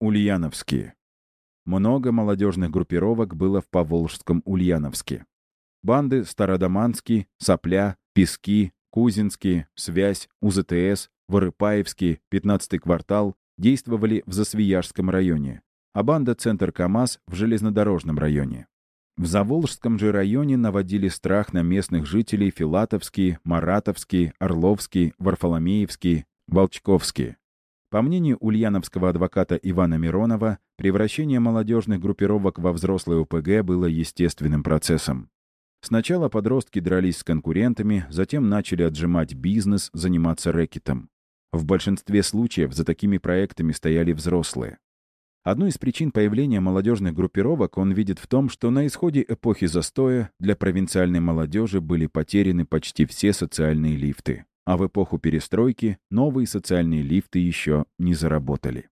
Ульяновские. Много молодежных группировок было в Поволжском Ульяновске. Банды Стародоманский, Сопля, Пески, Кузинские, Связь, УЗТС, Ворыпаевский, 15-й квартал действовали в Засвияжском районе, а банда «Центр КАМАЗ» в железнодорожном районе. В Заволжском же районе наводили страх на местных жителей Филатовские, Маратовские, Орловские, Варфоломеевские, Волчковские. По мнению ульяновского адвоката Ивана Миронова, превращение молодежных группировок во взрослые ОПГ было естественным процессом. Сначала подростки дрались с конкурентами, затем начали отжимать бизнес, заниматься рэкетом. В большинстве случаев за такими проектами стояли взрослые. Одну из причин появления молодежных группировок он видит в том, что на исходе эпохи застоя для провинциальной молодежи были потеряны почти все социальные лифты, а в эпоху перестройки новые социальные лифты еще не заработали.